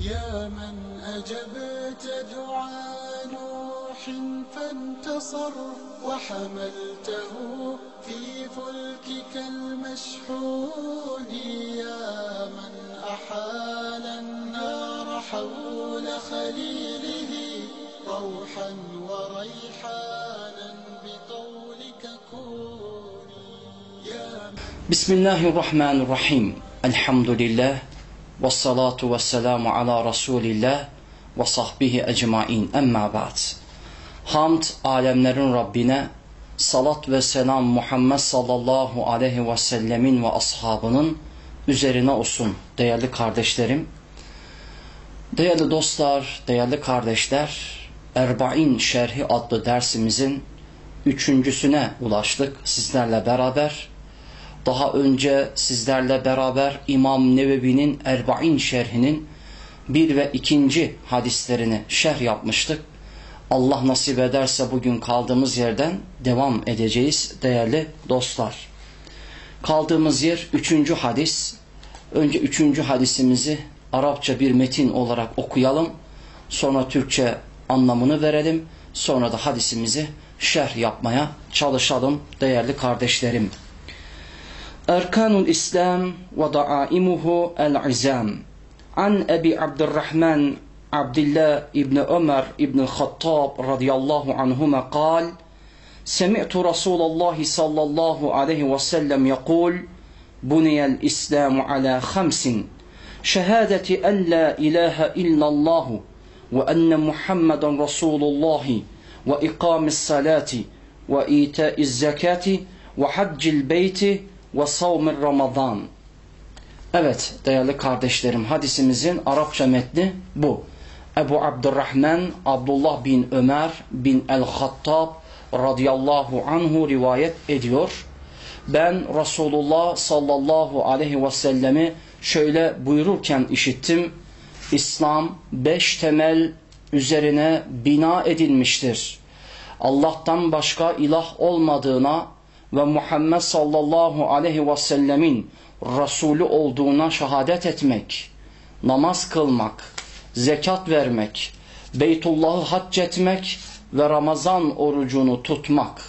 يا من أجبت دعاء نوح فانتصر وحملته في فلكك المشحون يا من أحال النار حول خليله روحا وريحانا بقولك كوني يا Bismillahirrahmanirrahim. Elhamdülillah. Ve salatu ve selamu ala Resulillah ve sahbihi ecmain. Emma ba'd. Hamd alemlerin Rabbine, salat ve selam Muhammed sallallahu aleyhi ve sellemin ve ashabının üzerine olsun değerli kardeşlerim. Değerli dostlar, değerli kardeşler, Erbain Şerhi adlı dersimizin üçüncüsüne ulaştık sizlerle beraber. Daha önce sizlerle beraber İmam Nevevi'nin Erbain şerhinin bir ve ikinci hadislerini şerh yapmıştık. Allah nasip ederse bugün kaldığımız yerden devam edeceğiz değerli dostlar. Kaldığımız yer üçüncü hadis. Önce üçüncü hadisimizi Arapça bir metin olarak okuyalım. Sonra Türkçe anlamını verelim. Sonra da hadisimizi şerh yapmaya çalışalım değerli kardeşlerim. أركان الإسلام وضعائمه العزام. عن أبي عبد الرحمن عبد الله بن عمر بن الخطاب رضي الله عنهما قال سمعت رسول الله صلى الله عليه وسلم يقول بني الإسلام على خمس شهادة أن لا إله إلا الله وأن محمد رسول الله وإقام الصلاة وإيتاء الزكاة وحج البيت ve savmir Ramazan. Evet değerli kardeşlerim hadisimizin Arapça metni bu. Ebu Abdurrahman Abdullah bin Ömer bin El-Hattab radıyallahu anhu rivayet ediyor. Ben Resulullah sallallahu aleyhi ve sellemi şöyle buyururken işittim. İslam beş temel üzerine bina edilmiştir. Allah'tan başka ilah olmadığına ve Muhammed sallallahu aleyhi ve sellemin Resulü olduğuna şehadet etmek, namaz kılmak, zekat vermek, Beytullah'ı hac etmek ve Ramazan orucunu tutmak.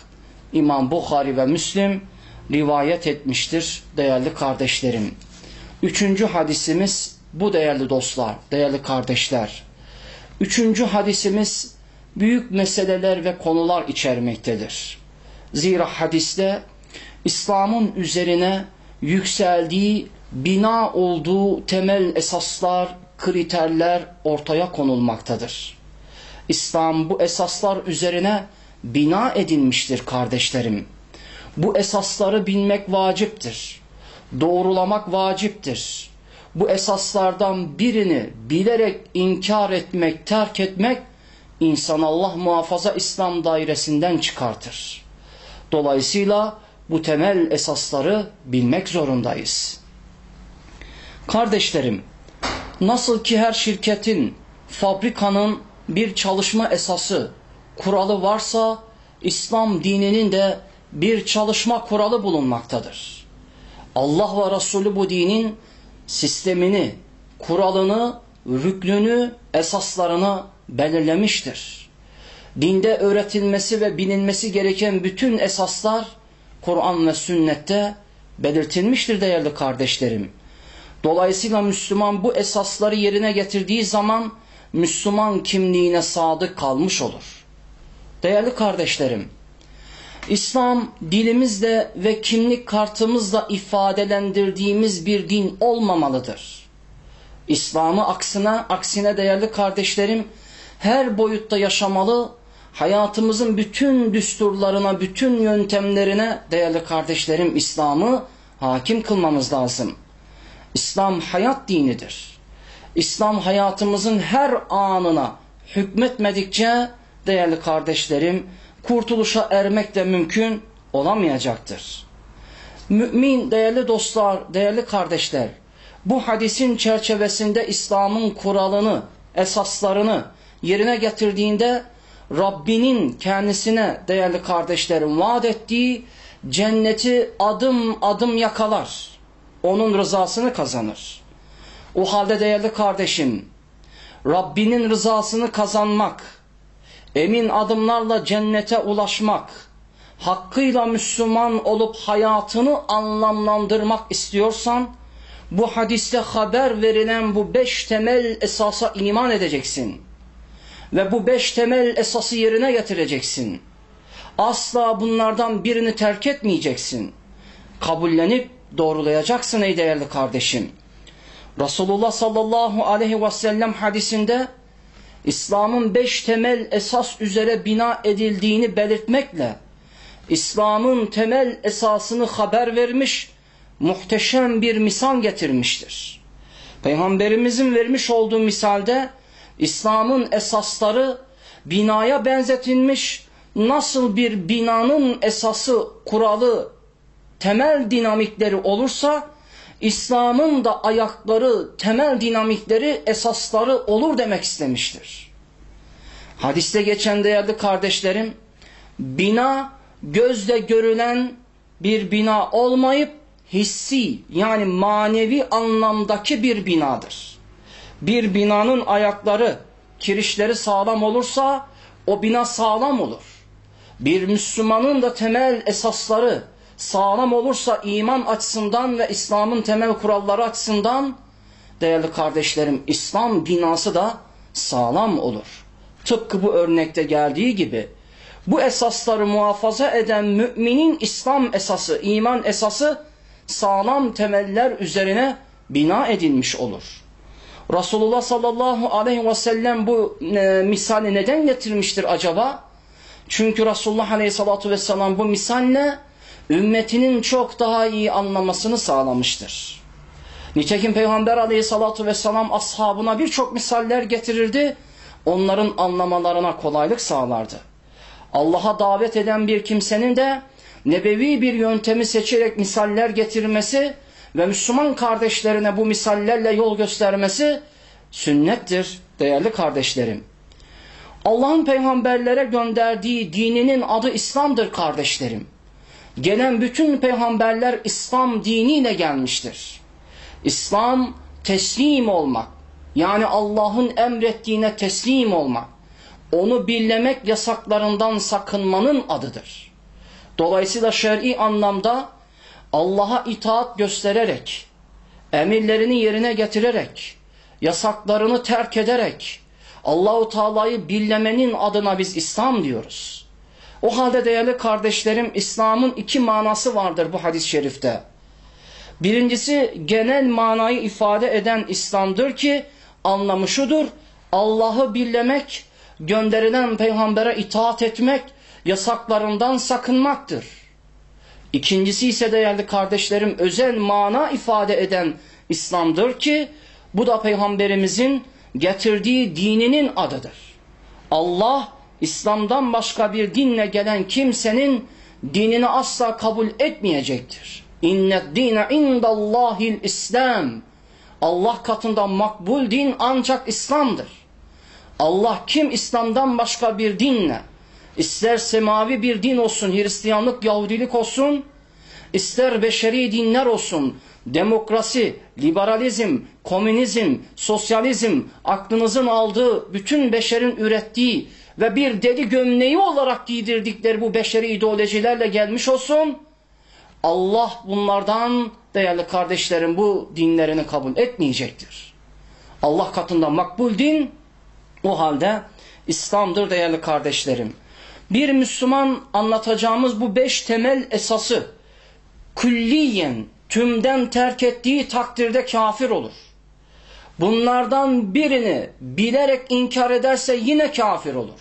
İmam Bukhari ve Müslim rivayet etmiştir değerli kardeşlerim. Üçüncü hadisimiz bu değerli dostlar, değerli kardeşler. Üçüncü hadisimiz büyük meseleler ve konular içermektedir. Zira hadiste İslam'ın üzerine yükseldiği, bina olduğu temel esaslar, kriterler ortaya konulmaktadır. İslam bu esaslar üzerine bina edilmiştir kardeşlerim. Bu esasları bilmek vaciptir. Doğrulamak vaciptir. Bu esaslardan birini bilerek inkar etmek, terk etmek insan Allah muhafaza İslam dairesinden çıkartır. Dolayısıyla bu temel esasları bilmek zorundayız. Kardeşlerim, nasıl ki her şirketin, fabrikanın bir çalışma esası, kuralı varsa, İslam dininin de bir çalışma kuralı bulunmaktadır. Allah ve Resulü bu dinin sistemini, kuralını, rüknünü, esaslarını belirlemiştir. Dinde öğretilmesi ve bilinmesi gereken bütün esaslar Kur'an ve sünnette belirtilmiştir değerli kardeşlerim. Dolayısıyla Müslüman bu esasları yerine getirdiği zaman Müslüman kimliğine sadık kalmış olur. Değerli kardeşlerim, İslam dilimizle ve kimlik kartımızla ifadelendirdiğimiz bir din olmamalıdır. İslam'ı aksine, aksine değerli kardeşlerim her boyutta yaşamalı, hayatımızın bütün düsturlarına, bütün yöntemlerine değerli kardeşlerim İslam'ı hakim kılmamız lazım. İslam hayat dinidir. İslam hayatımızın her anına hükmetmedikçe değerli kardeşlerim kurtuluşa ermek de mümkün olamayacaktır. Mümin değerli dostlar, değerli kardeşler bu hadisin çerçevesinde İslam'ın kuralını, esaslarını yerine getirdiğinde Rabbinin kendisine değerli kardeşlerim vaat ettiği cenneti adım adım yakalar. Onun rızasını kazanır. O halde değerli kardeşim Rabbinin rızasını kazanmak, emin adımlarla cennete ulaşmak, hakkıyla Müslüman olup hayatını anlamlandırmak istiyorsan, bu hadiste haber verilen bu beş temel esasa iman edeceksin. Ve bu beş temel esası yerine getireceksin. Asla bunlardan birini terk etmeyeceksin. Kabullenip doğrulayacaksın ey değerli kardeşim. Resulullah sallallahu aleyhi ve sellem hadisinde İslam'ın beş temel esas üzere bina edildiğini belirtmekle İslam'ın temel esasını haber vermiş, muhteşem bir misal getirmiştir. Peygamberimizin vermiş olduğu misalde İslam'ın esasları binaya benzetilmiş, nasıl bir binanın esası, kuralı, temel dinamikleri olursa İslam'ın da ayakları, temel dinamikleri, esasları olur demek istemiştir. Hadiste geçen değerli kardeşlerim, bina gözle görülen bir bina olmayıp hissi yani manevi anlamdaki bir binadır. Bir binanın ayakları, kirişleri sağlam olursa o bina sağlam olur. Bir Müslümanın da temel esasları, sağlam olursa iman açısından ve İslam'ın temel kuralları açısından değerli kardeşlerim İslam binası da sağlam olur. Tıpkı bu örnekte geldiği gibi bu esasları muhafaza eden müminin İslam esası, iman esası sağlam temeller üzerine bina edilmiş olur. Resulullah sallallahu aleyhi ve sellem bu e, misali neden getirmiştir acaba? Çünkü Resulullah aleyhissalatu vesselam bu misalle ümmetinin çok daha iyi anlamasını sağlamıştır. Nitekim Peygamber aleyhissalatu vesselam ashabına birçok misaller getirirdi. Onların anlamalarına kolaylık sağlardı. Allah'a davet eden bir kimsenin de nebevi bir yöntemi seçerek misaller getirmesi ve Müslüman kardeşlerine bu misallerle yol göstermesi sünnettir değerli kardeşlerim. Allah'ın peygamberlere gönderdiği dininin adı İslam'dır kardeşlerim. Gelen bütün peygamberler İslam diniyle gelmiştir. İslam teslim olmak, yani Allah'ın emrettiğine teslim olmak, onu birlemek yasaklarından sakınmanın adıdır. Dolayısıyla şer'i anlamda Allah'a itaat göstererek, emirlerini yerine getirerek, yasaklarını terk ederek, Allahu Teala'yı birlemenin adına biz İslam diyoruz. O halde değerli kardeşlerim İslam'ın iki manası vardır bu hadis-i şerifte. Birincisi genel manayı ifade eden İslam'dır ki anlamı şudur. Allah'ı birlemek, gönderilen peygambere itaat etmek, yasaklarından sakınmaktır. İkincisi ise değerli kardeşlerim özel mana ifade eden İslam'dır ki bu da peygamberimizin getirdiği dininin adıdır. Allah İslam'dan başka bir dinle gelen kimsenin dinini asla kabul etmeyecektir. İnnet dine indallahil İslam. Allah katında makbul din ancak İslam'dır. Allah kim İslam'dan başka bir dinle, ister semavi bir din olsun, Hristiyanlık, Yahudilik olsun, ister beşeri dinler olsun, demokrasi, liberalizm, komünizm, sosyalizm, aklınızın aldığı, bütün beşerin ürettiği ve bir deli gömleği olarak giydirdikleri bu beşeri ideolojilerle gelmiş olsun, Allah bunlardan değerli kardeşlerim bu dinlerini kabul etmeyecektir. Allah katında makbul din o halde İslam'dır değerli kardeşlerim. Bir Müslüman anlatacağımız bu beş temel esası külliyen tümden terk ettiği takdirde kafir olur. Bunlardan birini bilerek inkar ederse yine kafir olur.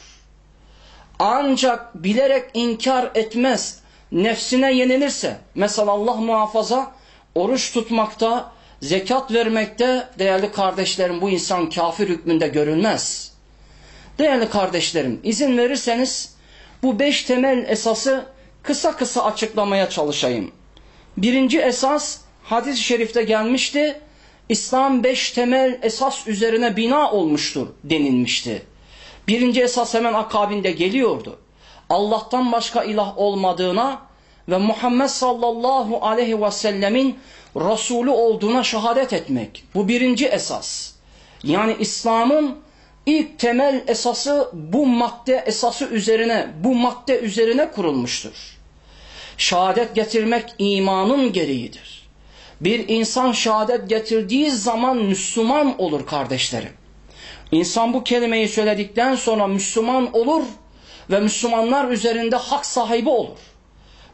Ancak bilerek inkar etmez, nefsine yenilirse, mesela Allah muhafaza oruç tutmakta, zekat vermekte değerli kardeşlerim bu insan kafir hükmünde görülmez. Değerli kardeşlerim izin verirseniz bu beş temel esası kısa kısa açıklamaya çalışayım. Birinci esas hadis-i şerifte gelmişti. İslam beş temel esas üzerine bina olmuştur denilmişti. Birinci esas hemen akabinde geliyordu. Allah'tan başka ilah olmadığına ve Muhammed sallallahu aleyhi ve sellemin Resulü olduğuna şehadet etmek. Bu birinci esas. Yani İslam'ın ilk temel esası bu madde esası üzerine, bu madde üzerine kurulmuştur. Şehadet getirmek imanın gereğidir. Bir insan şehadet getirdiği zaman Müslüman olur kardeşlerim. İnsan bu kelimeyi söyledikten sonra Müslüman olur ve Müslümanlar üzerinde hak sahibi olur.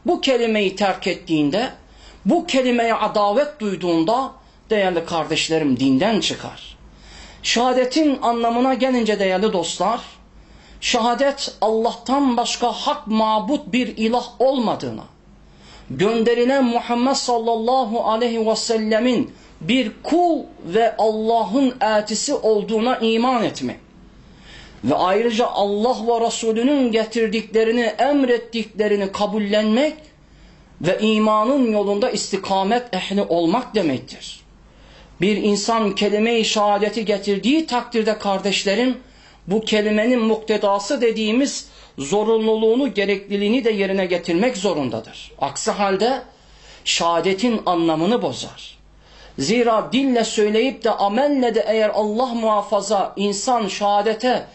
Bu kelimeyi terk ettiğinde, bu kelimeye adavet duyduğunda değerli kardeşlerim dinden çıkar. Şehadetin anlamına gelince değerli dostlar, şehadet Allah'tan başka hak mabut bir ilah olmadığına, gönderilen Muhammed sallallahu aleyhi ve sellemin bir kul ve Allah'ın elçisi olduğuna iman etmek ve ayrıca Allah ve Resulünün getirdiklerini, emrettiklerini kabullenmek ve imanın yolunda istikamet ehli olmak demektir. Bir insan kelime-i şehadeti getirdiği takdirde kardeşlerim, bu kelimenin muktedası dediğimiz zorunluluğunu, gerekliliğini de yerine getirmek zorundadır. Aksi halde şehadetin anlamını bozar. Zira dille söyleyip de amelle de eğer Allah muhafaza insan şehadete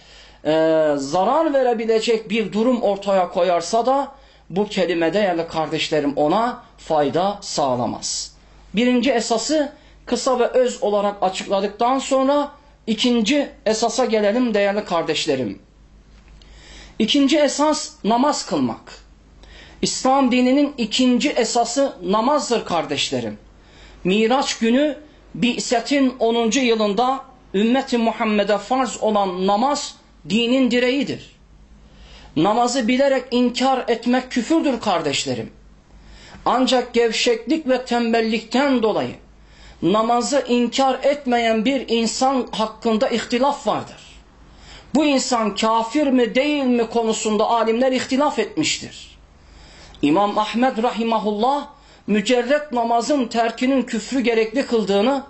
e, zarar verebilecek bir durum ortaya koyarsa da bu kelime değerli kardeşlerim ona fayda sağlamaz. Birinci esası kısa ve öz olarak açıkladıktan sonra ikinci esasa gelelim değerli kardeşlerim. İkinci esas namaz kılmak. İslam dininin ikinci esası namazdır kardeşlerim. Miraç günü Bi'setin 10. yılında ümmeti Muhammed'e farz olan namaz dinin direğidir. Namazı bilerek inkar etmek küfürdür kardeşlerim. Ancak gevşeklik ve tembellikten dolayı namazı inkar etmeyen bir insan hakkında ihtilaf vardır. Bu insan kafir mi değil mi konusunda alimler ihtilaf etmiştir. İmam Ahmed rahimahullah mücerret namazın terkinin küfrü gerekli kıldığını,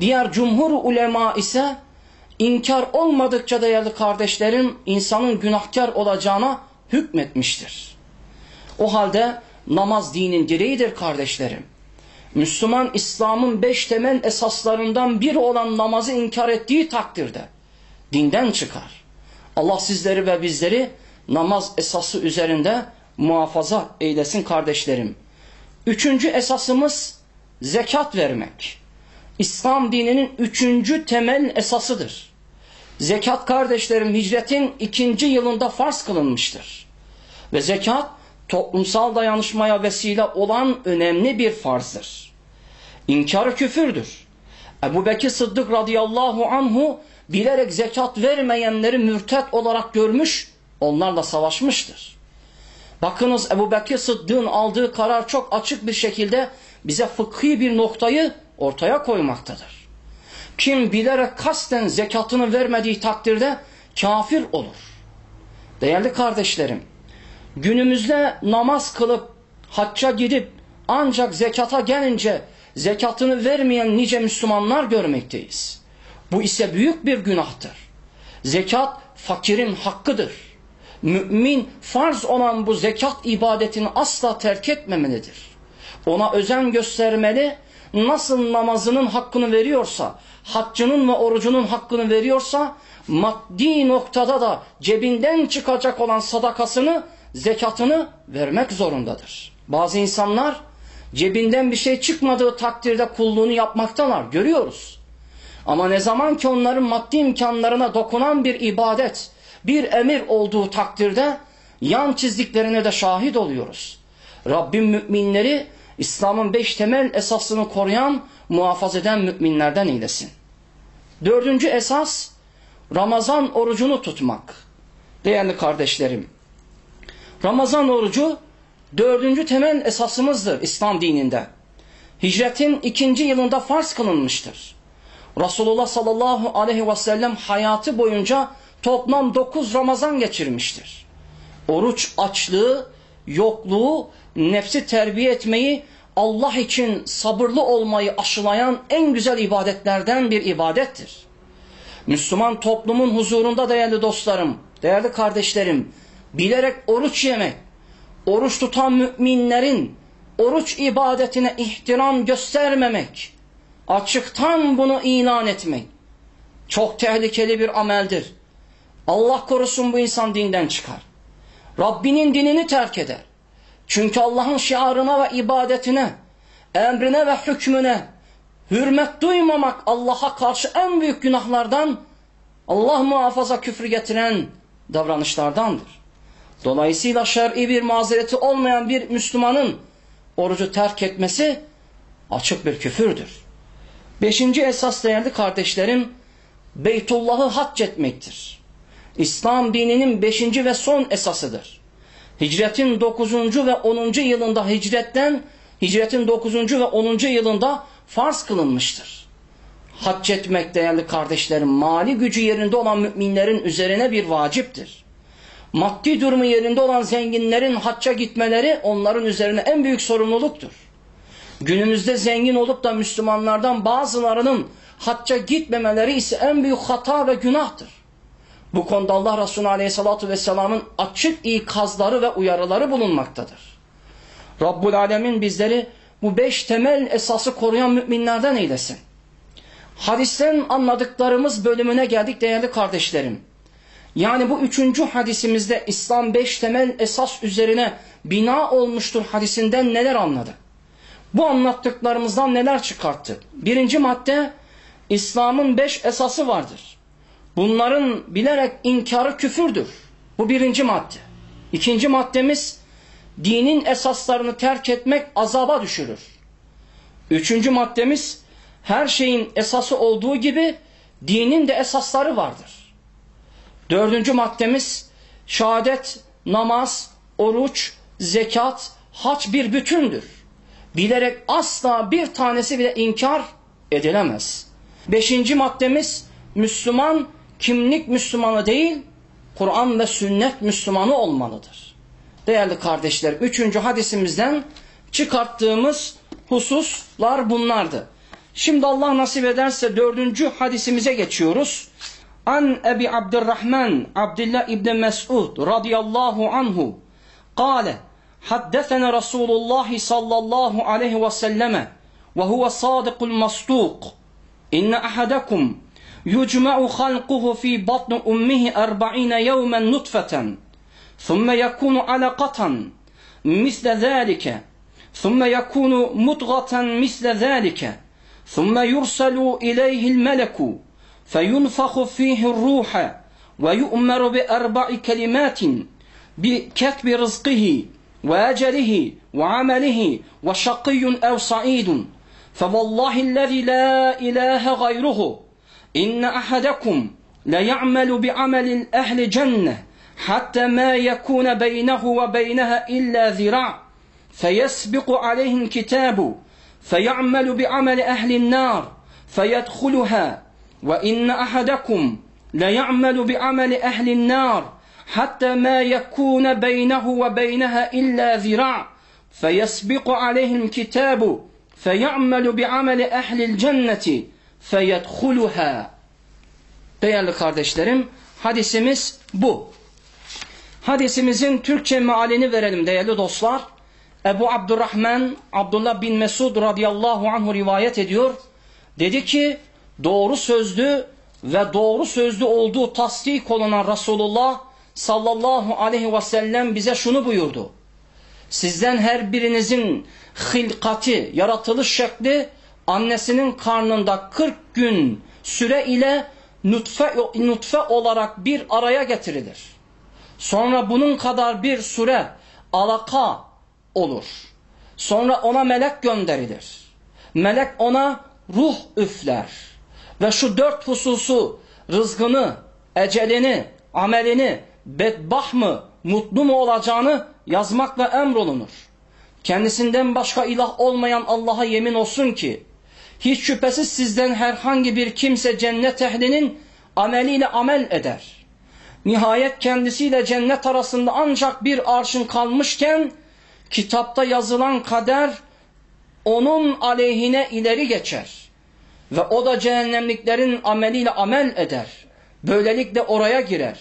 diğer cumhur ulema ise inkar olmadıkça değerli kardeşlerim insanın günahkar olacağına hükmetmiştir. O halde namaz dinin direğidir kardeşlerim. Müslüman İslam'ın beş temel esaslarından biri olan namazı inkar ettiği takdirde dinden çıkar. Allah sizleri ve bizleri namaz esası üzerinde muhafaza eylesin kardeşlerim. Üçüncü esasımız zekat vermek. İslam dininin üçüncü temel esasıdır. Zekat kardeşlerim hicretin ikinci yılında farz kılınmıştır. Ve zekat toplumsal dayanışmaya vesile olan önemli bir farzdır. İnkar küfürdür. Ebu Bekir Sıddık radıyallahu anhu bilerek zekat vermeyenleri mürtet olarak görmüş, onlarla savaşmıştır. Bakınız Ebu Bekir Sıddık'ın aldığı karar çok açık bir şekilde bize fıkhi bir noktayı ortaya koymaktadır. Kim bilerek kasten zekatını vermediği takdirde kafir olur. Değerli kardeşlerim, günümüzde namaz kılıp hacca gidip ancak zekata gelince zekatını vermeyen nice Müslümanlar görmekteyiz. Bu ise büyük bir günahtır. Zekat fakirin hakkıdır. Mümin farz olan bu zekat ibadetini asla terk etmemelidir. Ona özen göstermeli, nasıl namazının hakkını veriyorsa, haccının ve orucunun hakkını veriyorsa, maddi noktada da cebinden çıkacak olan sadakasını, zekatını vermek zorundadır. Bazı insanlar cebinden bir şey çıkmadığı takdirde kulluğunu yapmaktalar, görüyoruz. Ama ne zaman ki onların maddi imkanlarına dokunan bir ibadet, bir emir olduğu takdirde yan çizdiklerine de şahit oluyoruz. Rabbim müminleri İslam'ın beş temel esasını koruyan, muhafaza eden müminlerden eylesin. Dördüncü esas, Ramazan orucunu tutmak. Değerli kardeşlerim, Ramazan orucu dördüncü temel esasımızdır İslam dininde. Hicretin ikinci yılında farz kılınmıştır. Resulullah sallallahu aleyhi ve sellem hayatı boyunca toplam dokuz Ramazan geçirmiştir. Oruç açlığı, yokluğu, nefsi terbiye etmeyi, Allah için sabırlı olmayı aşılayan en güzel ibadetlerden bir ibadettir. Müslüman toplumun huzurunda değerli dostlarım, değerli kardeşlerim, bilerek oruç yemek, oruç tutan müminlerin oruç ibadetine ihtiram göstermemek, açıktan bunu ilan etmek çok tehlikeli bir ameldir. Allah korusun bu insan dinden çıkar. Rabbinin dinini terk eder. Çünkü Allah'ın şiarına ve ibadetine, emrine ve hükmüne hürmet duymamak Allah'a karşı en büyük günahlardan Allah muhafaza küfür getiren davranışlardandır. Dolayısıyla şer'i bir mazereti olmayan bir Müslümanın orucu terk etmesi açık bir küfürdür. Beşinci esas değerli kardeşlerim, Beytullah'ı hac etmektir. İslam dininin beşinci ve son esasıdır. Hicretin dokuzuncu ve onuncu yılında hicretten, hicretin dokuzuncu ve onuncu yılında farz kılınmıştır. Hac etmek değerli kardeşlerim, mali gücü yerinde olan müminlerin üzerine bir vaciptir. Maddi durumu yerinde olan zenginlerin hacca gitmeleri onların üzerine en büyük sorumluluktur. Günümüzde zengin olup da Müslümanlardan bazılarının hacca gitmemeleri ise en büyük hata ve günahtır. Bu konuda Allah Resulü Aleyhisselatü Vesselam'ın açık ikazları ve uyarıları bulunmaktadır. Rabbul Alemin bizleri bu beş temel esası koruyan müminlerden eylesin. Hadisten anladıklarımız bölümüne geldik değerli kardeşlerim. Yani bu üçüncü hadisimizde İslam beş temel esas üzerine bina olmuştur hadisinden neler anladı? Bu anlattıklarımızdan neler çıkarttı? Birinci madde İslam'ın beş esası vardır. Bunların bilerek inkarı küfürdür. Bu birinci madde. İkinci maddemiz dinin esaslarını terk etmek azaba düşürür. Üçüncü maddemiz her şeyin esası olduğu gibi dinin de esasları vardır. Dördüncü maddemiz şehadet, namaz, oruç, zekat, hac bir bütündür. Bilerek asla bir tanesi bile inkar edilemez. Beşinci maddemiz Müslüman kimlik Müslümanı değil, Kur'an ve sünnet Müslümanı olmalıdır. Değerli kardeşler, üçüncü hadisimizden çıkarttığımız hususlar bunlardı. Şimdi Allah nasip ederse dördüncü hadisimize geçiyoruz. An Ebi Abdurrahman Abdullah İbni Mes'ud radıyallahu anhu kâle حدثنا رسول الله صلى الله عليه وسلم وهو صادق المصدوق. إن أحدكم يجمع خلقه في بطن أمه أربعين يوما نطفة ثم يكون علقة مثل ذلك ثم يكون مضغة مثل ذلك ثم يرسل إليه الملك فينفخ فيه الروح ويؤمر بأربع كلمات بكتب رزقه وأجله وعمله وشقي أو سعيد. فوالله الذي لا إله غيره إن أحدكم ليعمل بعمل أهل جنة حتى ما يكون بينه وبينها إلا ذراع فيسبق عليه الكتاب فيعمل بعمل أهل النار فيدخلها Ve inne ahadakum la ya'malu bi amali ehli'n nar hatta ma yakuna beynehu ve beynaha illa zira' feyesbiqu aleyhi'l kitabu fey'amelu bi. Değerli kardeşlerim, hadisimiz bu. Hadisimizin Türkçe mealini verelim değerli dostlar. Ebu Abdurrahman Abdullah bin Mesud radıyallahu anhu rivayet ediyor. Dedi ki doğru sözlü ve doğru sözlü olduğu tasdik olunan Resulullah sallallahu aleyhi ve sellem bize şunu buyurdu. Sizden her birinizin hilkati, yaratılış şekli annesinin karnında 40 gün süre ile nutfe, nutfe olarak bir araya getirilir. Sonra bunun kadar bir süre alaka olur. Sonra ona melek gönderilir. Melek ona ruh üfler. Ve şu dört hususu rızkını, ecelini, amelini, bedbah mı, mutlu mu olacağını yazmakla emrolunur. Kendisinden başka ilah olmayan Allah'a yemin olsun ki, hiç şüphesiz sizden herhangi bir kimse cennet ehlinin ameliyle amel eder. Nihayet kendisiyle cennet arasında ancak bir arşın kalmışken, kitapta yazılan kader onun aleyhine ileri geçer. Ve o da cehennemliklerin ameliyle amel eder. Böylelikle oraya girer.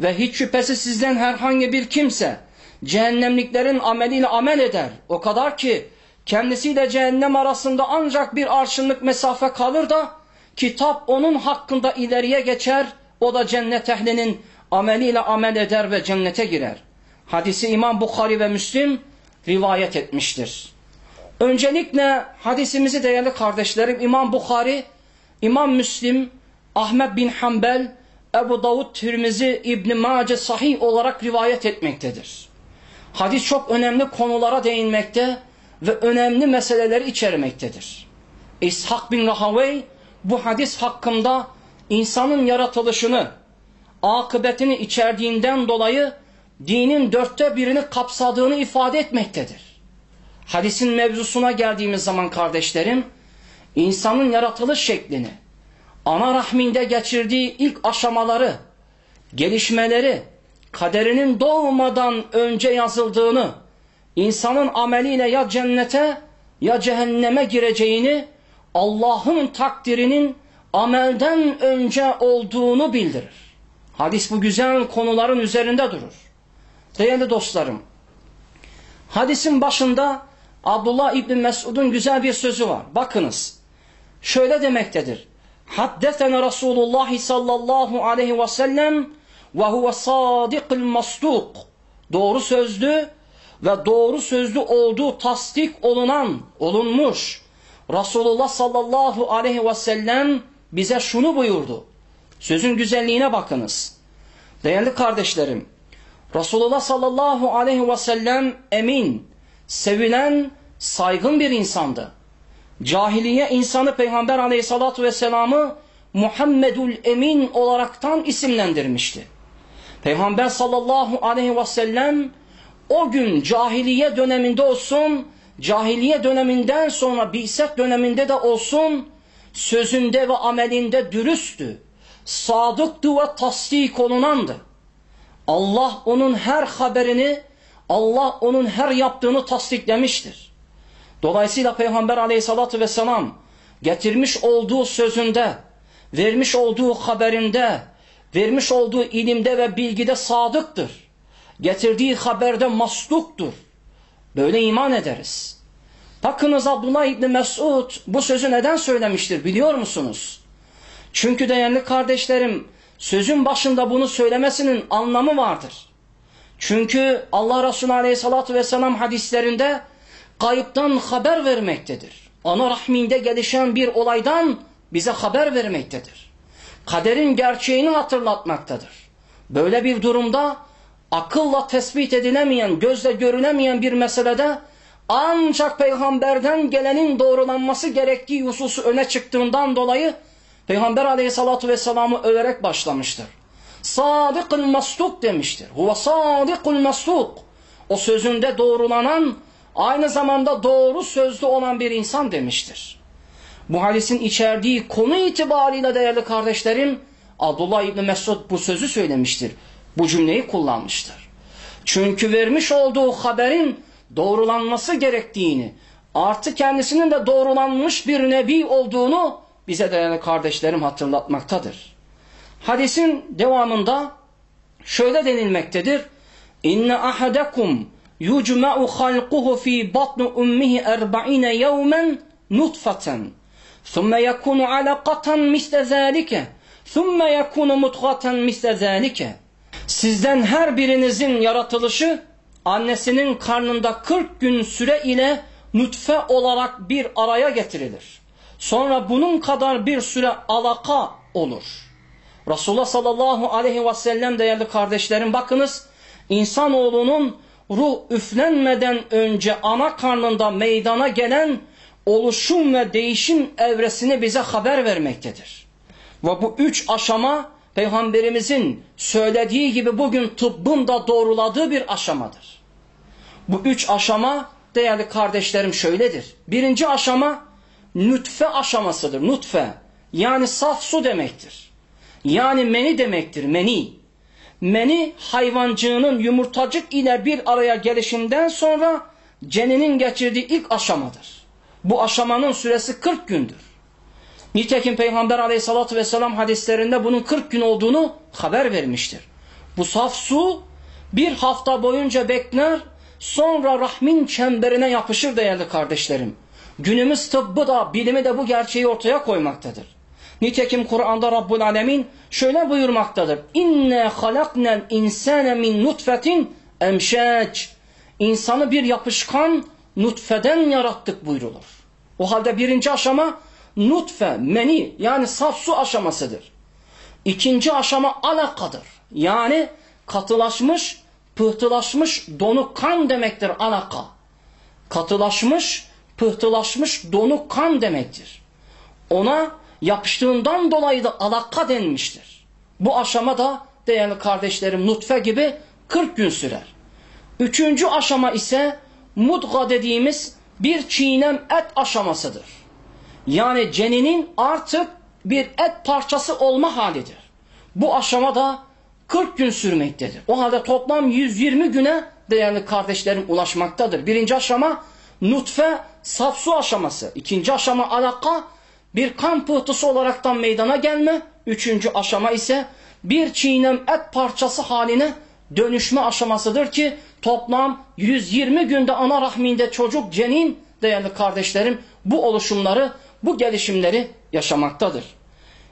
Ve hiç şüphesiz sizden herhangi bir kimse cehennemliklerin ameliyle amel eder. O kadar ki kendisiyle cehennem arasında ancak bir arşınlık mesafe kalır da kitap onun hakkında ileriye geçer, O da cennet ehlinin ameliyle amel eder ve cennete girer. Hadisi İmam Bukhari ve Müslim rivayet etmiştir. Öncelikle hadisimizi değerli kardeşlerim İmam Bukhari, İmam Müslim, Ahmet bin Hanbel, Ebu Davud Tirmizi, İbn Mace sahih olarak rivayet etmektedir. Hadis çok önemli konulara değinmekte ve önemli meseleleri içermektedir. İshak bin Rahavey bu hadis hakkında insanın yaratılışını, akıbetini içerdiğinden dolayı dinin dörtte birini kapsadığını ifade etmektedir. Hadisin mevzusuna geldiğimiz zaman kardeşlerim, insanın yaratılış şeklini, ana rahminde geçirdiği ilk aşamaları, gelişmeleri, kaderinin doğmadan önce yazıldığını, insanın ameliyle ya cennete ya cehenneme gireceğini, Allah'ın takdirinin amelden önce olduğunu bildirir. Hadis bu güzel konuların üzerinde durur. Değerli dostlarım, hadisin başında Abdullah İbni Mesud'un güzel bir sözü var. Bakınız, şöyle demektedir. Haddesene Resulullah sallallahu aleyhi ve sellem ve huve sadikul masduk. Doğru sözlü ve doğru sözlü olduğu tasdik olunan, olunmuş. Resulullah sallallahu aleyhi ve sellem bize şunu buyurdu. Sözün güzelliğine bakınız. Değerli kardeşlerim, Resulullah sallallahu aleyhi ve sellem emin, sevilen, saygın bir insandı. Cahiliye insanı Peygamber aleyhissalatu vesselam'ı Muhammedül Emin olaraktan isimlendirmişti. Peygamber sallallahu aleyhi ve sellem o gün cahiliye döneminde olsun, cahiliye döneminden sonra biset döneminde de olsun, sözünde ve amelinde dürüsttü, sadıktı ve tasdik olunandı. Allah onun her haberini, Allah onun her yaptığını tasdiklemiştir. Dolayısıyla Peygamber aleyhissalatü vesselam getirmiş olduğu sözünde, vermiş olduğu haberinde, vermiş olduğu ilimde ve bilgide sadıktır. Getirdiği haberde masluktur. Böyle iman ederiz. Bakınız Abdullah İbni Mesud bu sözü neden söylemiştir biliyor musunuz? Çünkü değerli kardeşlerim sözün başında bunu söylemesinin anlamı vardır. Çünkü Allah Resulü Aleyhisselatü Vesselam hadislerinde kayıptan haber vermektedir. Ana rahminde gelişen bir olaydan bize haber vermektedir. Kaderin gerçeğini hatırlatmaktadır. Böyle bir durumda akılla tespit edilemeyen, gözle görülemeyen bir meselede ancak peygamberden gelenin doğrulanması gerektiği hususu öne çıktığından dolayı Peygamber aleyhissalatu vesselam'ı överek başlamıştır. Sadıkul mastuk demiştir. Huve sadıkul mastuk. O sözünde doğrulanan aynı zamanda doğru sözlü olan bir insan demiştir. Bu hadisin içerdiği konu itibariyle değerli kardeşlerim Abdullah İbni Mesud bu sözü söylemiştir. Bu cümleyi kullanmıştır. Çünkü vermiş olduğu haberin doğrulanması gerektiğini, artı kendisinin de doğrulanmış bir nebi olduğunu bize değerli kardeşlerim hatırlatmaktadır. Hadisin devamında şöyle denilmektedir. İnne ahadakum yucma'u halquhu fi batni ummihi 40 yevmen nutfaten. Thumma yakunu alaqatan misle zalike. Thumma yakunu mutgaten misle zalike. Sizden her birinizin yaratılışı annesinin karnında 40 gün süre ile nutfe olarak bir araya getirilir. Sonra bunun kadar bir süre alaka olur. Resulullah sallallahu aleyhi ve sellem değerli kardeşlerim bakınız insanoğlunun ruh üflenmeden önce ana karnında meydana gelen oluşum ve değişim evresini bize haber vermektedir. Ve bu üç aşama Peygamberimizin söylediği gibi bugün tıbbın da doğruladığı bir aşamadır. Bu üç aşama değerli kardeşlerim şöyledir. Birinci aşama nütfe aşamasıdır. Nutfe yani saf su demektir. Yani meni demektir. Meni. Meni hayvancığının yumurtacık ile bir araya gelişinden sonra ceninin geçirdiği ilk aşamadır. Bu aşamanın süresi 40 gündür. Nitekim Peygamber aleyhissalatü vesselam hadislerinde bunun 40 gün olduğunu haber vermiştir. Bu saf su bir hafta boyunca bekler sonra rahmin çemberine yapışır değerli kardeşlerim. Günümüz tıbbı da bilimi de bu gerçeği ortaya koymaktadır. Nitekim Kur'an'da Rabbul Alemin şöyle buyurmaktadır. İnne halaknel insane min nutfetin emşeç. İnsanı bir yapışkan nutfeden yarattık buyrulur. O halde birinci aşama nutfe, meni yani saf su aşamasıdır. İkinci aşama alakadır. Yani katılaşmış, pıhtılaşmış donuk kan demektir alaka. Katılaşmış, pıhtılaşmış donuk kan demektir. Ona yapıştığından dolayı da alaka denmiştir. Bu aşama da değerli kardeşlerim nutfe gibi 40 gün sürer. Üçüncü aşama ise mudga dediğimiz bir çiğnem et aşamasıdır. Yani ceninin artık bir et parçası olma halidir. Bu aşama da 40 gün sürmektedir. O halde toplam 120 güne değerli kardeşlerim ulaşmaktadır. Birinci aşama nutfe saf su aşaması. İkinci aşama alaka bir kan pıhtısı olaraktan meydana gelme. Üçüncü aşama ise bir çiğnem et parçası haline dönüşme aşamasıdır ki toplam 120 günde ana rahminde çocuk cenin değerli kardeşlerim bu oluşumları bu gelişimleri yaşamaktadır.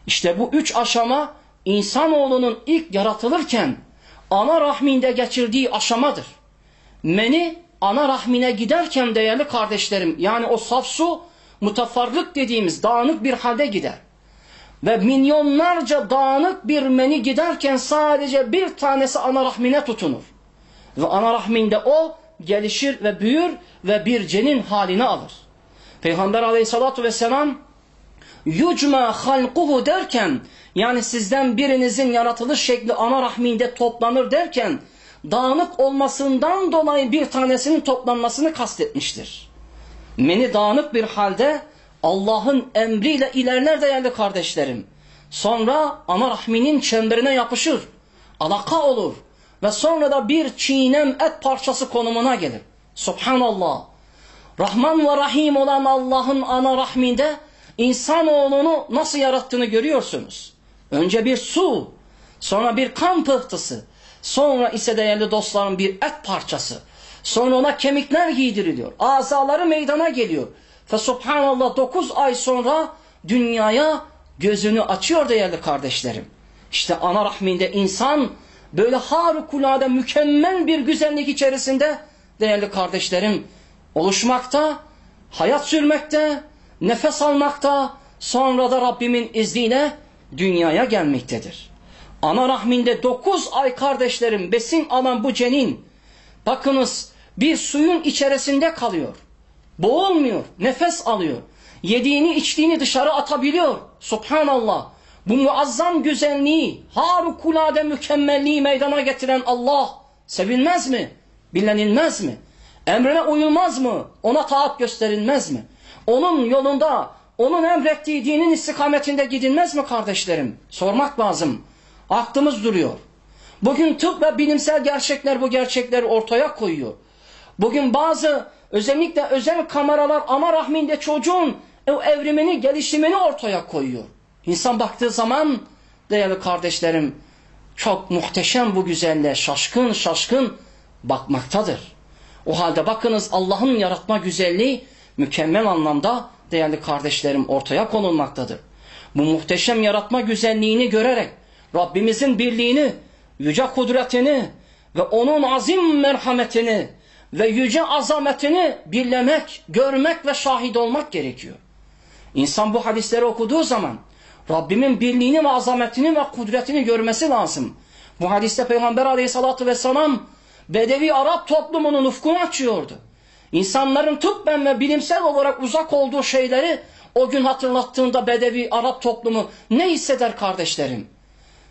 İşte bu üç aşama insanoğlunun ilk yaratılırken ana rahminde geçirdiği aşamadır. Meni ana rahmine giderken değerli kardeşlerim yani o saf su mutafarlık dediğimiz dağınık bir halde gider. Ve milyonlarca dağınık bir meni giderken sadece bir tanesi ana rahmine tutunur. Ve ana rahminde o gelişir ve büyür ve bir cenin halini alır. Peygamber aleyhissalatu vesselam yucma halkuhu derken yani sizden birinizin yaratılış şekli ana rahminde toplanır derken dağınık olmasından dolayı bir tanesinin toplanmasını kastetmiştir. Meni dağınık bir halde Allah'ın emriyle ilerler değerli kardeşlerim. Sonra ana rahminin çemberine yapışır. Alaka olur. Ve sonra da bir çiğnem et parçası konumuna gelir. Subhanallah. Rahman ve Rahim olan Allah'ın ana rahminde insanoğlunu nasıl yarattığını görüyorsunuz. Önce bir su, sonra bir kan pıhtısı, sonra ise değerli dostlarım bir et parçası. Sonra ona kemikler giydiriliyor. Azaları meydana geliyor. Ve subhanallah 9 ay sonra dünyaya gözünü açıyor değerli kardeşlerim. İşte ana rahminde insan böyle harikulade mükemmel bir güzellik içerisinde değerli kardeşlerim oluşmakta, hayat sürmekte, nefes almakta, sonra da Rabbimin izniyle dünyaya gelmektedir. Ana rahminde 9 ay kardeşlerim besin alan bu cenin bakınız bir suyun içerisinde kalıyor. Boğulmuyor, nefes alıyor. Yediğini içtiğini dışarı atabiliyor. Subhanallah. Bu muazzam güzelliği, harikulade mükemmelliği meydana getiren Allah sevilmez mi? Bilinilmez mi? Emrine uyulmaz mı? Ona taat gösterilmez mi? Onun yolunda, onun emrettiği dinin istikametinde gidilmez mi kardeşlerim? Sormak lazım. Aklımız duruyor. Bugün tıp ve bilimsel gerçekler bu gerçekleri ortaya koyuyor. Bugün bazı özellikle özel kameralar ana rahminde çocuğun evrimini, gelişimini ortaya koyuyor. İnsan baktığı zaman değerli kardeşlerim çok muhteşem bu güzelliğe şaşkın şaşkın bakmaktadır. O halde bakınız Allah'ın yaratma güzelliği mükemmel anlamda değerli kardeşlerim ortaya konulmaktadır. Bu muhteşem yaratma güzelliğini görerek Rabbimizin birliğini, yüce kudretini ve onun azim merhametini ve yüce azametini birlemek, görmek ve şahit olmak gerekiyor. İnsan bu hadisleri okuduğu zaman Rabbimin birliğini ve azametini ve kudretini görmesi lazım. Bu hadiste Peygamber aleyhissalatü vesselam Bedevi Arap toplumunun ufkunu açıyordu. İnsanların tıbben ve bilimsel olarak uzak olduğu şeyleri o gün hatırlattığında Bedevi Arap toplumu ne hisseder kardeşlerim?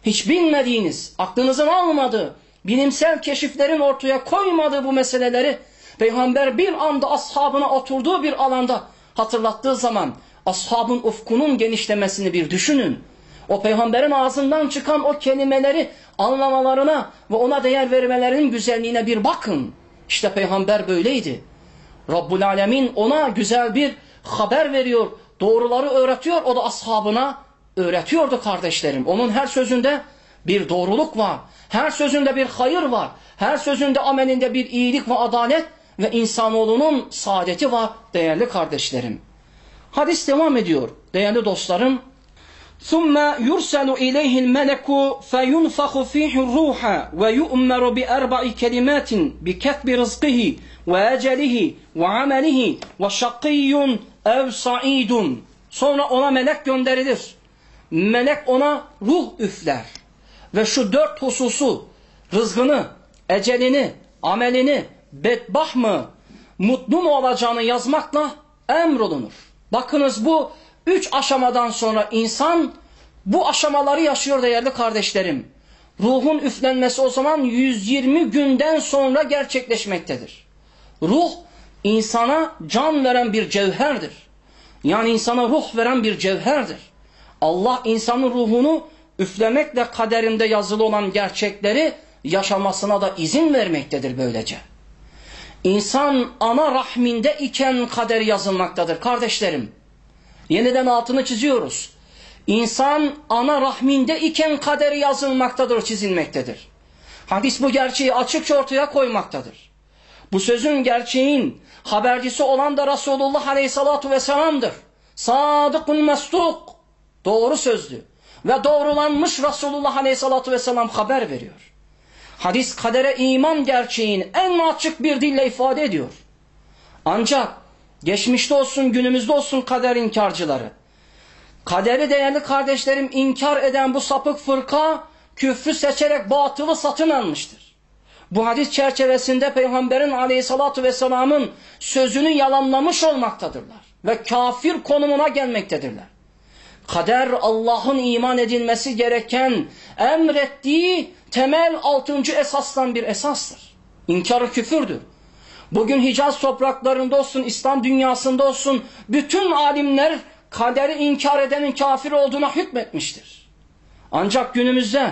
Hiç bilmediğiniz, aklınızın almadığı, bilimsel keşiflerin ortaya koymadığı bu meseleleri Peygamber bir anda ashabına oturduğu bir alanda hatırlattığı zaman ashabın ufkunun genişlemesini bir düşünün. O peygamberin ağzından çıkan o kelimeleri anlamalarına ve ona değer vermelerinin güzelliğine bir bakın. İşte peygamber böyleydi. Rabbul Alemin ona güzel bir haber veriyor. Doğruları öğretiyor. O da ashabına öğretiyordu kardeşlerim. Onun her sözünde bir doğruluk var. Her sözünde bir hayır var. Her sözünde amelinde bir iyilik ve adalet ve insanoğlunun saadeti var değerli kardeşlerim. Hadis devam ediyor değerli dostlarım. ثم يرسل إليه الملك فينفخ فيه الروح ويؤمر بأربع كلمات بكتب رزقه وأجله وعمله وشقي أو سعيد Sonra ona melek gönderilir. Melek ona ruh üfler. Ve şu dört hususu, rızkını, ecelini, amelini, bedbah mı, mutlu mu olacağını yazmakla emrolunur. Bakınız bu üç aşamadan sonra insan bu aşamaları yaşıyor değerli kardeşlerim. Ruhun üflenmesi o zaman 120 günden sonra gerçekleşmektedir. Ruh insana can veren bir cevherdir. Yani insana ruh veren bir cevherdir. Allah insanın ruhunu üflemekle kaderinde yazılı olan gerçekleri yaşamasına da izin vermektedir böylece. İnsan ana rahminde iken kader yazılmaktadır kardeşlerim. Yeniden altını çiziyoruz. İnsan ana rahminde iken kaderi yazılmaktadır, çizilmektedir. Hadis bu gerçeği açıkça ortaya koymaktadır. Bu sözün gerçeğin habercisi olan da Resulullah Aleyhissalatu Vesselam'dır. Sadıkun mesduk, doğru sözlü ve doğrulanmış Resulullah Aleyhissalatu Vesselam haber veriyor. Hadis kadere iman gerçeğini en açık bir dille ifade ediyor. Ancak geçmişte olsun günümüzde olsun kader inkarcıları. Kaderi değerli kardeşlerim inkar eden bu sapık fırka küfrü seçerek batılı satın almıştır. Bu hadis çerçevesinde Peygamberin aleyhissalatu vesselamın sözünü yalanlamış olmaktadırlar. Ve kafir konumuna gelmektedirler. Kader Allah'ın iman edilmesi gereken emrettiği temel altıncı esasdan bir esastır. İnkarı küfürdür. Bugün Hicaz topraklarında olsun, İslam dünyasında olsun bütün alimler kaderi inkar edenin kafir olduğuna hükmetmiştir. Ancak günümüzde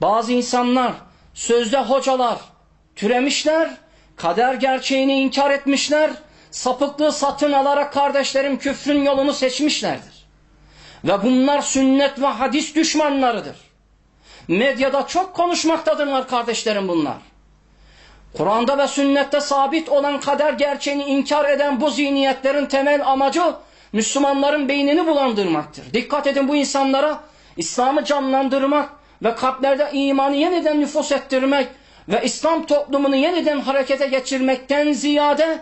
bazı insanlar, sözde hocalar türemişler, kader gerçeğini inkar etmişler, sapıklığı satın alarak kardeşlerim küfrün yolunu seçmişlerdir. Ve bunlar sünnet ve hadis düşmanlarıdır. Medyada çok konuşmaktadırlar kardeşlerim bunlar. Kur'an'da ve sünnette sabit olan kader gerçeğini inkar eden bu zihniyetlerin temel amacı Müslümanların beynini bulandırmaktır. Dikkat edin bu insanlara İslam'ı canlandırmak ve kalplerde imanı yeniden nüfus ettirmek ve İslam toplumunu yeniden harekete geçirmekten ziyade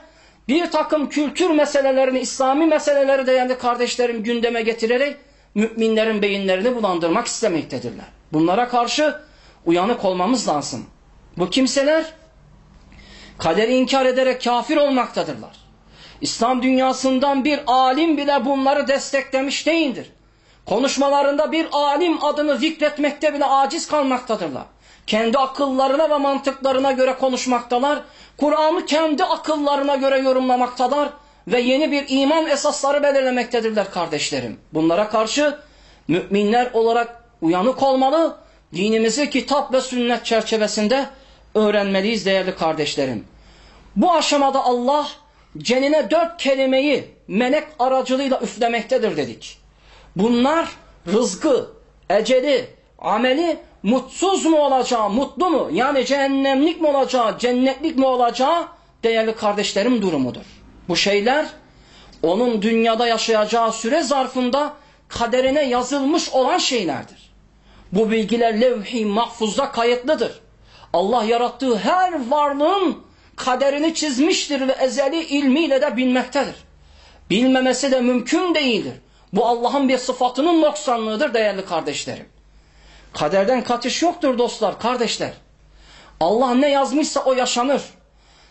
bir takım kültür meselelerini, İslami meseleleri değerli kardeşlerim gündeme getirerek müminlerin beyinlerini bulandırmak istemektedirler. Bunlara karşı uyanık olmamız lazım. Bu kimseler kaderi inkar ederek kafir olmaktadırlar. İslam dünyasından bir alim bile bunları desteklemiş değildir. Konuşmalarında bir alim adını zikretmekte bile aciz kalmaktadırlar. Kendi akıllarına ve mantıklarına göre konuşmaktalar. Kur'an'ı kendi akıllarına göre yorumlamaktalar ve yeni bir iman esasları belirlemektedirler kardeşlerim. Bunlara karşı müminler olarak uyanık olmalı, dinimizi kitap ve sünnet çerçevesinde öğrenmeliyiz değerli kardeşlerim. Bu aşamada Allah cenine dört kelimeyi melek aracılığıyla üflemektedir dedik. Bunlar rızkı, eceli, ameli mutsuz mu olacağı, mutlu mu? Yani cehennemlik mi olacağı, cennetlik mi olacağı değerli kardeşlerim durumudur. Bu şeyler onun dünyada yaşayacağı süre zarfında kaderine yazılmış olan şeylerdir. Bu bilgiler levh-i mahfuzda kayıtlıdır. Allah yarattığı her varlığın kaderini çizmiştir ve ezeli ilmiyle de bilmektedir. Bilmemesi de mümkün değildir. Bu Allah'ın bir sıfatının noksanlığıdır değerli kardeşlerim. Kaderden kaçış yoktur dostlar, kardeşler. Allah ne yazmışsa o yaşanır.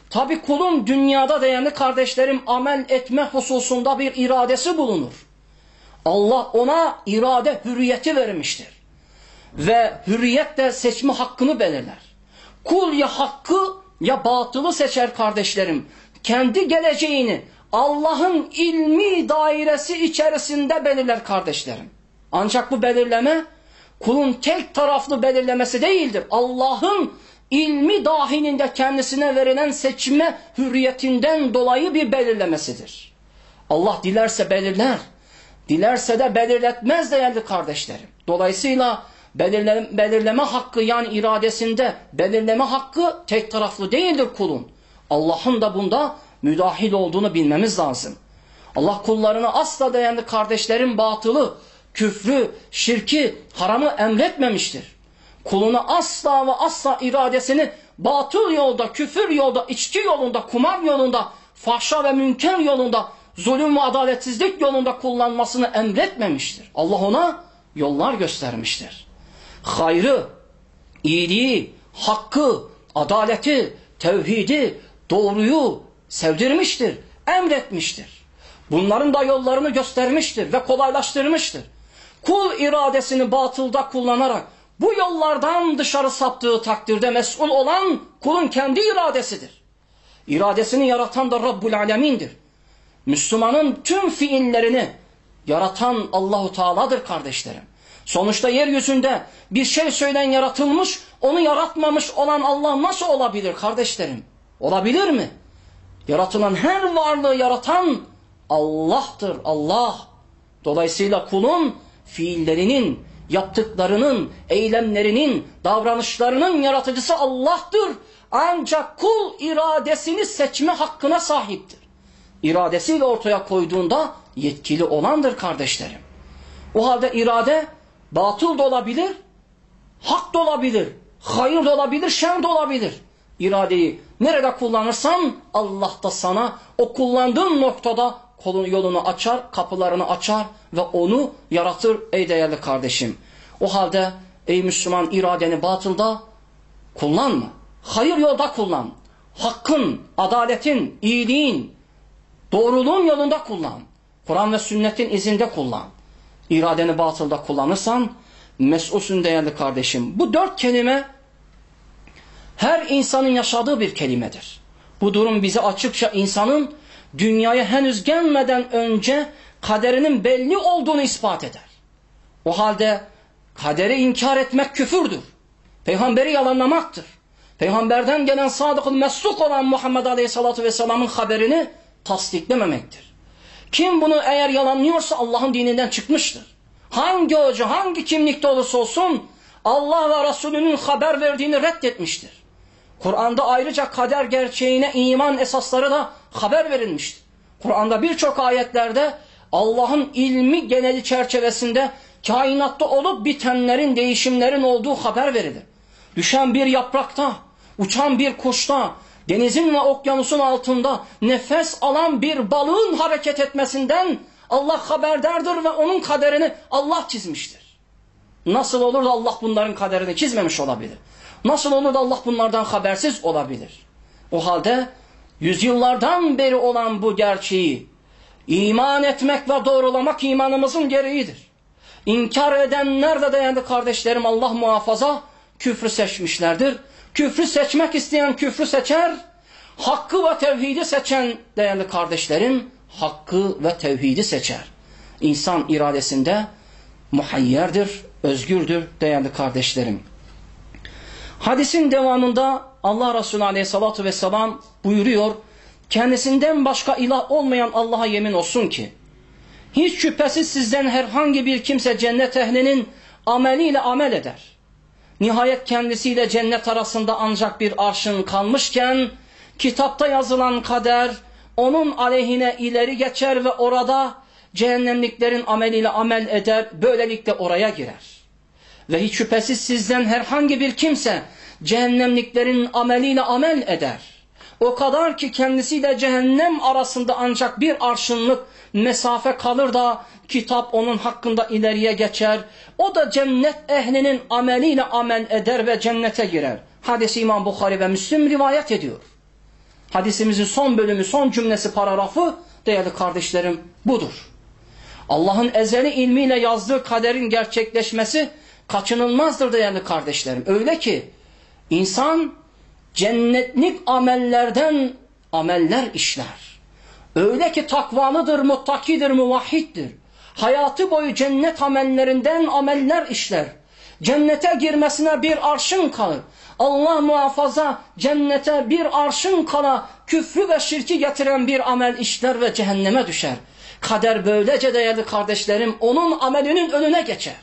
Tabi kulun dünyada değerli kardeşlerim amel etme hususunda bir iradesi bulunur. Allah ona irade hürriyeti vermiştir. Ve hürriyet de seçme hakkını belirler. Kul ya hakkı ya batılı seçer kardeşlerim. Kendi geleceğini Allah'ın ilmi dairesi içerisinde belirler kardeşlerim. Ancak bu belirleme kulun tek taraflı belirlemesi değildir. Allah'ın ilmi dahilinde kendisine verilen seçme hürriyetinden dolayı bir belirlemesidir. Allah dilerse belirler. Dilerse de belirletmez değerli kardeşlerim. Dolayısıyla belirleme, hakkı yani iradesinde belirleme hakkı tek taraflı değildir kulun. Allah'ın da bunda müdahil olduğunu bilmemiz lazım. Allah kullarını asla değerli kardeşlerin batılı, küfrü, şirki, haramı emretmemiştir. Kulunu asla ve asla iradesini batıl yolda, küfür yolda, içki yolunda, kumar yolunda, fahşa ve münker yolunda, zulüm ve adaletsizlik yolunda kullanmasını emretmemiştir. Allah ona yollar göstermiştir. Hayrı, iyiliği, hakkı, adaleti, tevhidi, doğruyu sevdirmiştir, emretmiştir. Bunların da yollarını göstermiştir ve kolaylaştırmıştır. Kul iradesini batılda kullanarak bu yollardan dışarı saptığı takdirde mesul olan kulun kendi iradesidir. İradesini yaratan da Rabbul Alemin'dir. Müslümanın tüm fiillerini yaratan Allahu Teala'dır kardeşlerim. Sonuçta yeryüzünde bir şey söylen yaratılmış, onu yaratmamış olan Allah nasıl olabilir kardeşlerim? Olabilir mi? Yaratılan her varlığı yaratan Allah'tır, Allah. Dolayısıyla kulun fiillerinin, yaptıklarının, eylemlerinin, davranışlarının yaratıcısı Allah'tır. Ancak kul iradesini seçme hakkına sahiptir. İradesiyle ortaya koyduğunda yetkili olandır kardeşlerim. O halde irade batıl da olabilir, hak da olabilir, hayır da olabilir, şer de olabilir. İradeyi nerede kullanırsan Allah da sana o kullandığın noktada kolun yolunu açar, kapılarını açar ve onu yaratır ey değerli kardeşim. O halde ey Müslüman iradeni batılda kullanma. Hayır yolda kullan. Hakkın, adaletin, iyiliğin, doğruluğun yolunda kullan. Kur'an ve sünnetin izinde kullan. İradeni batılda kullanırsan mesulsün değerli kardeşim. Bu dört kelime her insanın yaşadığı bir kelimedir. Bu durum bize açıkça insanın dünyaya henüz gelmeden önce kaderinin belli olduğunu ispat eder. O halde kaderi inkar etmek küfürdür. Peygamberi yalanlamaktır. Peygamberden gelen sadık mesluk olan Muhammed Aleyhisselatü Vesselam'ın haberini tasdiklememektir. Kim bunu eğer yalanlıyorsa Allah'ın dininden çıkmıştır. Hangi hoca, hangi kimlikte olursa olsun Allah ve Resulünün haber verdiğini reddetmiştir. Kur'an'da ayrıca kader gerçeğine iman esasları da haber verilmiştir. Kur'an'da birçok ayetlerde Allah'ın ilmi geneli çerçevesinde kainatta olup bitenlerin, değişimlerin olduğu haber verilir. Düşen bir yaprakta, uçan bir kuşta, denizin ve okyanusun altında nefes alan bir balığın hareket etmesinden Allah haberdardır ve onun kaderini Allah çizmiştir. Nasıl olur da Allah bunların kaderini çizmemiş olabilir? Nasıl olur da Allah bunlardan habersiz olabilir? O halde yüzyıllardan beri olan bu gerçeği iman etmek ve doğrulamak imanımızın gereğidir. İnkar edenler de değerli kardeşlerim Allah muhafaza küfrü seçmişlerdir. Küfrü seçmek isteyen küfrü seçer, hakkı ve tevhidi seçen değerli kardeşlerim hakkı ve tevhidi seçer. İnsan iradesinde muhayyerdir, özgürdür değerli kardeşlerim. Hadisin devamında Allah Resulü Aleyhisselatü Vesselam buyuruyor, kendisinden başka ilah olmayan Allah'a yemin olsun ki, hiç şüphesiz sizden herhangi bir kimse cennet ehlinin ameliyle amel eder. Nihayet kendisiyle cennet arasında ancak bir arşın kalmışken, kitapta yazılan kader, onun aleyhine ileri geçer ve orada cehennemliklerin ameliyle amel eder, böylelikle oraya girer. Ve hiç şüphesiz sizden herhangi bir kimse cehennemliklerin ameliyle amel eder. O kadar ki kendisiyle cehennem arasında ancak bir arşınlık mesafe kalır da kitap onun hakkında ileriye geçer. O da cennet ehlinin ameliyle amel eder ve cennete girer. Hadisi İmam Bukhari ve Müslim rivayet ediyor. Hadisimizin son bölümü, son cümlesi, paragrafı değerli kardeşlerim budur. Allah'ın ezeli ilmiyle yazdığı kaderin gerçekleşmesi kaçınılmazdır değerli kardeşlerim. Öyle ki insan cennetlik amellerden ameller işler. Öyle ki takvalıdır, muttakidir, muvahhiddir. Hayatı boyu cennet amellerinden ameller işler. Cennete girmesine bir arşın kalır. Allah muhafaza cennete bir arşın kala küfrü ve şirki getiren bir amel işler ve cehenneme düşer. Kader böylece değerli kardeşlerim onun amelinin önüne geçer.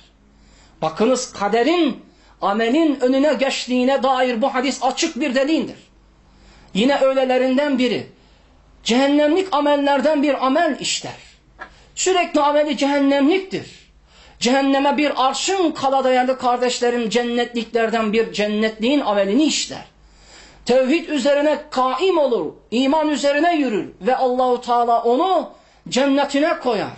Bakınız kaderin amelin önüne geçtiğine dair bu hadis açık bir delildir. Yine öylelerinden biri cehennemlik amellerden bir amel işler. Sürekli ameli cehennemliktir. Cehenneme bir arşın kala değerli kardeşlerim cennetliklerden bir cennetliğin amelini işler. Tevhid üzerine kaim olur, iman üzerine yürür ve Allahu Teala onu cennetine koyar.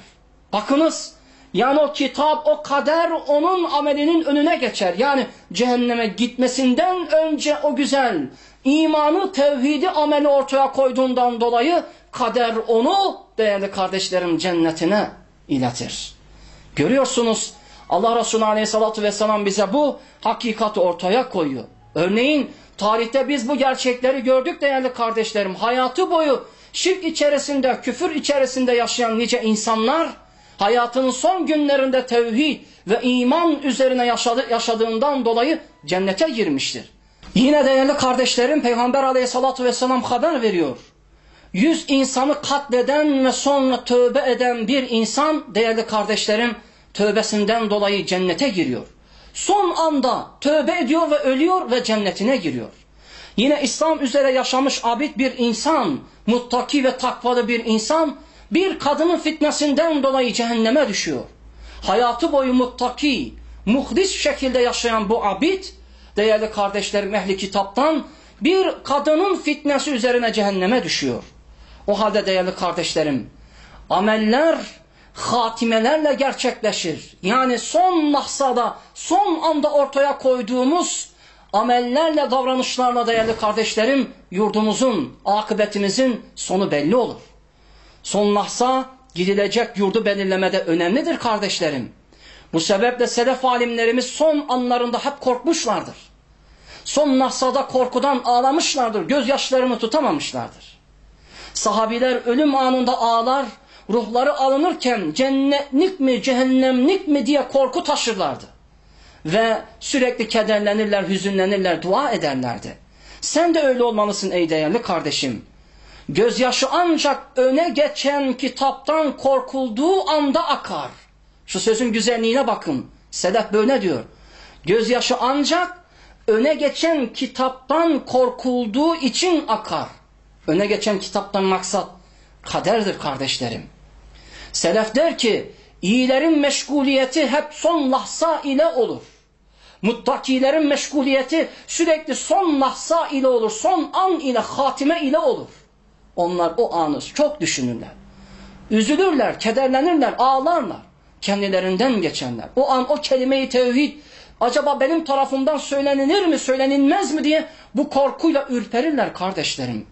Bakınız yani o kitap, o kader onun amelinin önüne geçer. Yani cehenneme gitmesinden önce o güzel imanı, tevhidi ameli ortaya koyduğundan dolayı kader onu değerli kardeşlerim cennetine iletir. Görüyorsunuz Allah Resulü Aleyhisselatü Vesselam bize bu hakikati ortaya koyuyor. Örneğin tarihte biz bu gerçekleri gördük değerli kardeşlerim. Hayatı boyu şirk içerisinde, küfür içerisinde yaşayan nice insanlar hayatının son günlerinde tevhid ve iman üzerine yaşadı, yaşadığından dolayı cennete girmiştir. Yine değerli kardeşlerim Peygamber aleyhissalatü vesselam haber veriyor. Yüz insanı katleden ve sonra tövbe eden bir insan değerli kardeşlerim tövbesinden dolayı cennete giriyor. Son anda tövbe ediyor ve ölüyor ve cennetine giriyor. Yine İslam üzere yaşamış abid bir insan, muttaki ve takvalı bir insan bir kadının fitnesinden dolayı cehenneme düşüyor. Hayatı boyu muttaki, muhdis şekilde yaşayan bu abid, değerli kardeşlerim ehli kitaptan bir kadının fitnesi üzerine cehenneme düşüyor. O halde değerli kardeşlerim, ameller hatimelerle gerçekleşir. Yani son lahzada, son anda ortaya koyduğumuz amellerle, davranışlarla değerli kardeşlerim, yurdumuzun, akıbetimizin sonu belli olur. Son lahza gidilecek yurdu belirlemede önemlidir kardeşlerim. Bu sebeple selef alimlerimiz son anlarında hep korkmuşlardır. Son lahzada korkudan ağlamışlardır, gözyaşlarını tutamamışlardır. Sahabiler ölüm anında ağlar, ruhları alınırken cennetlik mi cehennemlik mi diye korku taşırlardı. Ve sürekli kederlenirler, hüzünlenirler, dua ederlerdi. Sen de öyle olmalısın ey değerli kardeşim. Gözyaşı ancak öne geçen kitaptan korkulduğu anda akar. Şu sözün güzelliğine bakın. Sedef böyle diyor. Gözyaşı ancak öne geçen kitaptan korkulduğu için akar. Öne geçen kitaptan maksat kaderdir kardeşlerim. Selef der ki iyilerin meşguliyeti hep son lahza ile olur. Muttakilerin meşguliyeti sürekli son lahza ile olur. Son an ile hatime ile olur. Onlar o anı çok düşünürler. Üzülürler, kederlenirler, ağlarlar. Kendilerinden geçenler. O an o kelime-i tevhid acaba benim tarafımdan söylenilir mi, söylenilmez mi diye bu korkuyla ürperirler kardeşlerim.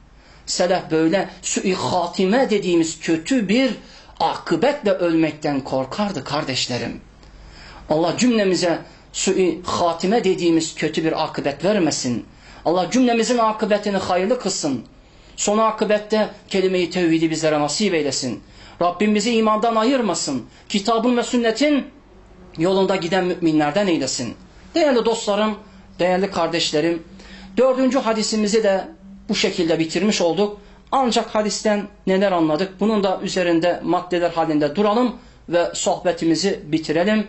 Selef böyle sui hatime dediğimiz kötü bir akıbetle ölmekten korkardı kardeşlerim. Allah cümlemize sui hatime dediğimiz kötü bir akıbet vermesin. Allah cümlemizin akıbetini hayırlı kılsın. Son akıbette kelime-i tevhidi bizlere nasip eylesin. Rabbim bizi imandan ayırmasın. Kitabın ve sünnetin yolunda giden müminlerden eylesin. Değerli dostlarım, değerli kardeşlerim, dördüncü hadisimizi de bu şekilde bitirmiş olduk. Ancak hadisten neler anladık? Bunun da üzerinde maddeler halinde duralım ve sohbetimizi bitirelim.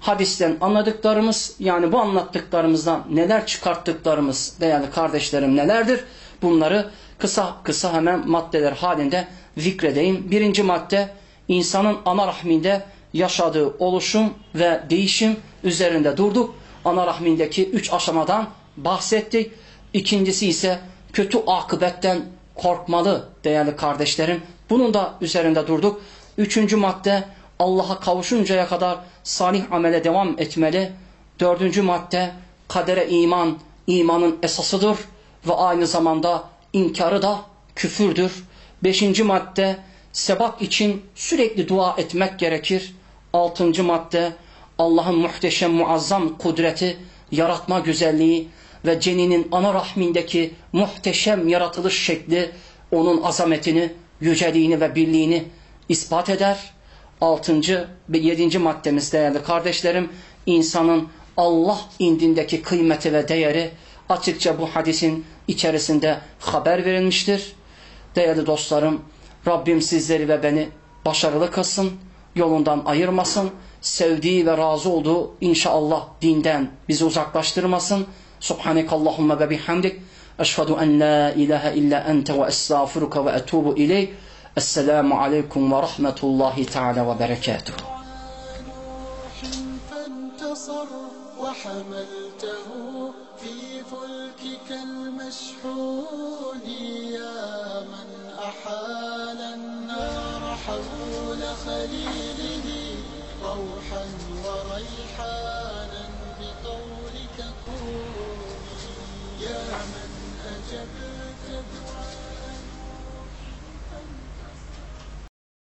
Hadisten anladıklarımız yani bu anlattıklarımızdan neler çıkarttıklarımız değerli kardeşlerim nelerdir? Bunları kısa kısa hemen maddeler halinde zikredeyim. Birinci madde insanın ana rahminde yaşadığı oluşum ve değişim üzerinde durduk. Ana rahmindeki üç aşamadan bahsettik. İkincisi ise kötü akıbetten korkmalı değerli kardeşlerim. Bunun da üzerinde durduk. Üçüncü madde Allah'a kavuşuncaya kadar salih amele devam etmeli. Dördüncü madde kadere iman, imanın esasıdır ve aynı zamanda inkarı da küfürdür. Beşinci madde sebak için sürekli dua etmek gerekir. Altıncı madde Allah'ın muhteşem muazzam kudreti, yaratma güzelliği ve ceninin ana rahmindeki muhteşem yaratılış şekli onun azametini, yüceliğini ve birliğini ispat eder. Altıncı ve yedinci maddemiz değerli kardeşlerim, insanın Allah indindeki kıymeti ve değeri açıkça bu hadisin içerisinde haber verilmiştir. Değerli dostlarım, Rabbim sizleri ve beni başarılı kılsın, yolundan ayırmasın, sevdiği ve razı olduğu inşallah dinden bizi uzaklaştırmasın. Subhanekallahumma ve bihamdik. Eşhedü en la ilahe illa ente ve estağfiruka ve etubu ileyk. Esselamu aleyküm ve rahmetullahi teala ve berekatuhu. انتصر وحملته في فلكك المشحون يا من أحال النار حول خليله روحا وريحانا بقولك كوني. يا من